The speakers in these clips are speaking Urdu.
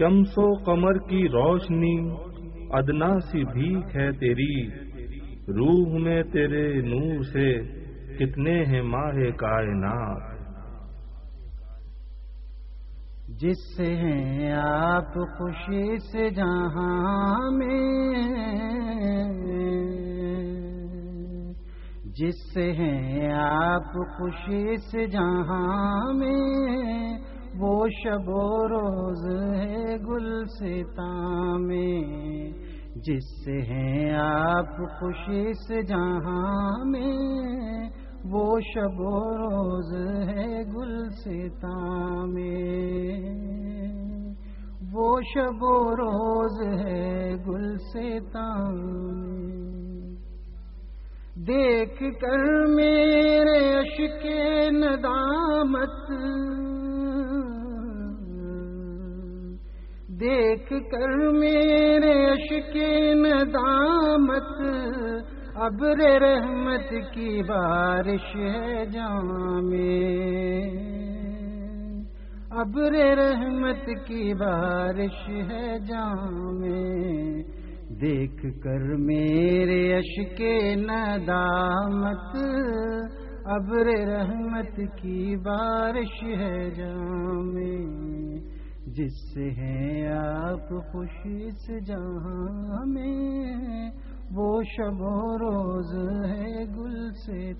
شمس و قمر کی روشنی، ادنا سی بھیک ہے تیری۔ روح میں تیرے نور سے کتنے ہیں ماہ کائنات۔ جس سے ہیں آپ خوشی سے جہاں میں۔ جس سے ہیں آپ خوشی سے جہاں میں، وہ شب و روز ہے۔ گل میں، جس سے ہیں آپ خوشی سے جہاں میں۔ وہ شب و روز ہے گل میں۔ وہ شب و روز ہے گل میں۔ دیکھ کر میرے عشق ندامت دیکھ کر میرے عشق ندامت ابر رحمت کی بارش ہے جام ابر رحمت کی بارش ہے جام دیکھ کر میرے عشق ندامت ابر رحمت کی بارش ہے جام جس سے ہیں آپ خوشی سے جہاں میں وہ شب و روز ہے گل سے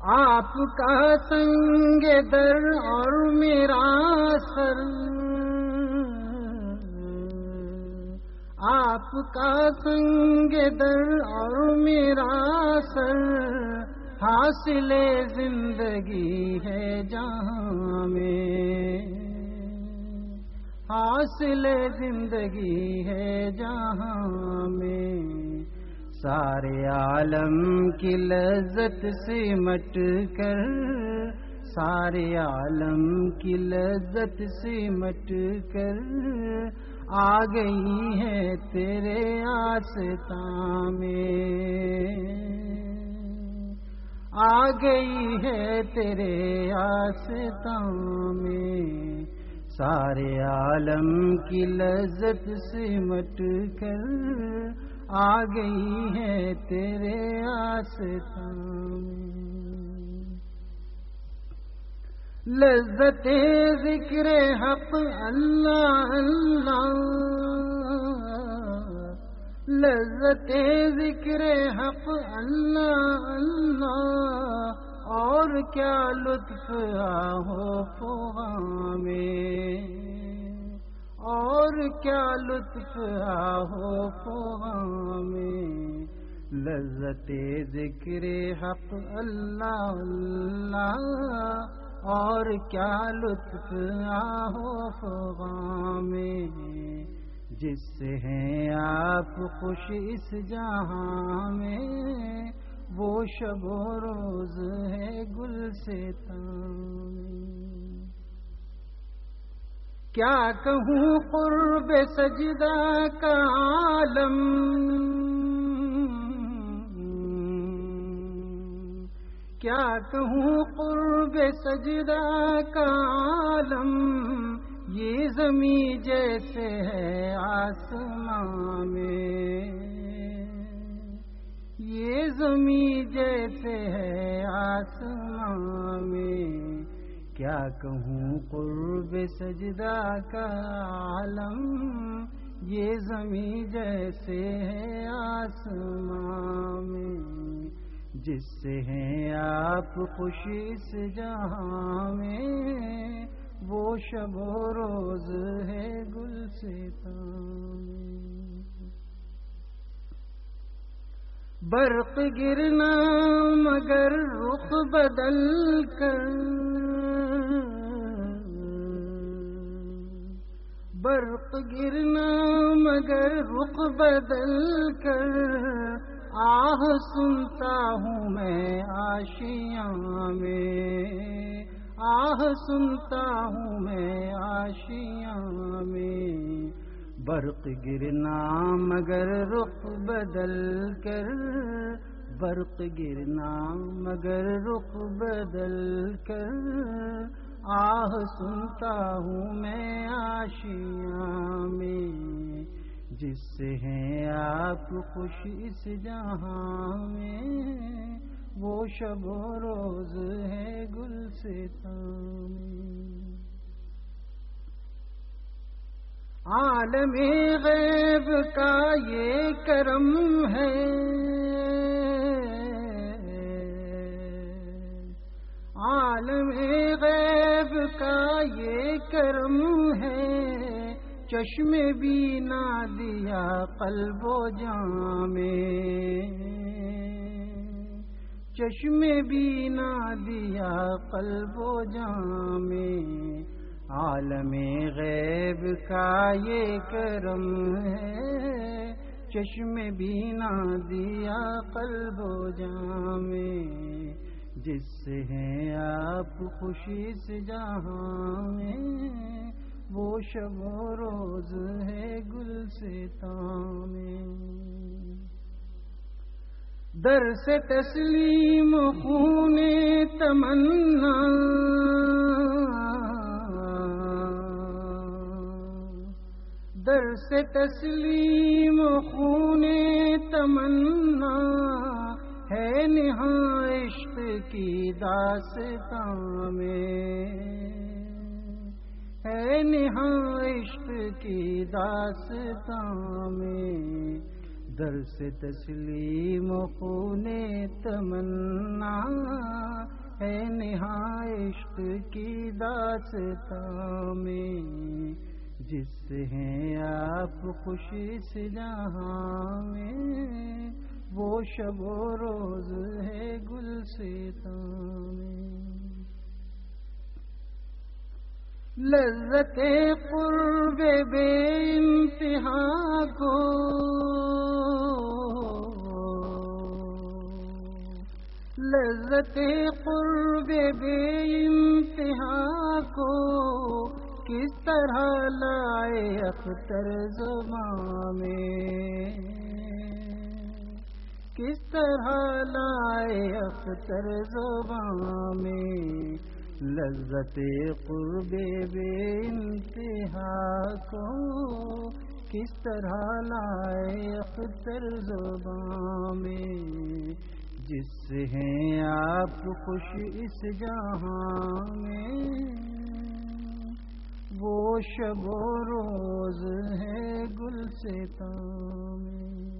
آپ کا سنگ در اور میرا سر۔ آپ کا سنگ در اور میرا سر۔ حاصل زندگی ہے جہاں میں۔ حاصل زندگی ہے جہاں میں۔ سارے عالم کی لذت سے مٹ کر، سارے عالم کی لذت سے مٹ کر آ گئی ہے تیرے آستا میں۔ آ گئی ہے تیرے آستا میں۔ سارے عالم کی لذت سے مٹ کر آ گئی ہے تیرے آستا میں۔ لذت ذکر حق اللہ اللہ۔ لذت ذکر حق اللہ اللہ، اور کیا لطف آہو میں؟ اور کیا لطف آہو میں؟ لذت ذکر حق اللہ اللہ، اور کیا لطف آہو میں؟ جس سے ہیں آپ خوش اس جہاں میں، وہ شب و روز ہے گل سے کیا کہوں قرب سجدہ کا عالم؟ کیا کہوں قرب سجدہ کا عالم؟ یہ زمین جیسے ہے آسمان میں۔ یہ زمین جیسے ہے آسمان میں۔ کیا کہوں قرب سجدہ کا عالم؟ یہ زمین جیسے ہے آسمان میں۔ جس سے ہیں آپ خوشی سے جہاں میں۔ وہ شب و روز ہے گل سے برق گرنا مگر رخ بدل کر۔ برق گرنا مگر رخ بدل کر۔ آہ سنتا ہوں میں آشیاں میں۔ آہ سنتا ہوں میں آشیاں میں۔ برق گرنا مگر رخ بدل کر۔ برق گرنا مگر رخ بدل کر۔ آہ سنتا ہوں میں آشیاں میں۔ جس سے ہیں آپ خوش اس جہاں میں۔ وہ شب و روز ہے گل سے عالم غیب کا یہ کرم ہے۔ عالم غیب کا یہ کرم ہے۔ چشم بھی نہ دیا قلب و جام چشم بھی نہ دیا قلب و جام عالم غیب کا یہ کرم ہے۔ چشم بھی نہ دیا قلب و جام جس سے ہیں آپ خوشی سے جہاں میں وہ شب و روز ہے گل سے تام۔ در سے تسلیم خون تمنا۔ در سے تسلیم خون تمنا۔ ہے نہا عشق کی داستان میں۔ ہے نہا عشق کی داستان میں۔ در سے تسلیم خون تمنا ہے نہا عشق کی داستان میں جس سے ہیں آپ خوشی سے جہاں میں، وہ شب و روز ہے گل سے لذت قرب بے انتہا کو لذت قرب بے انتہا کو کس طرح لائے اختر زمان میں کس طرح لائے اختر زبان میں لذت قرب بے انتہا کو کس طرح لائے اختر زبان میں؟ جس سے ہیں آپ خوش اس جہاں میں۔ وہ شب و روز ہے گل سے میں۔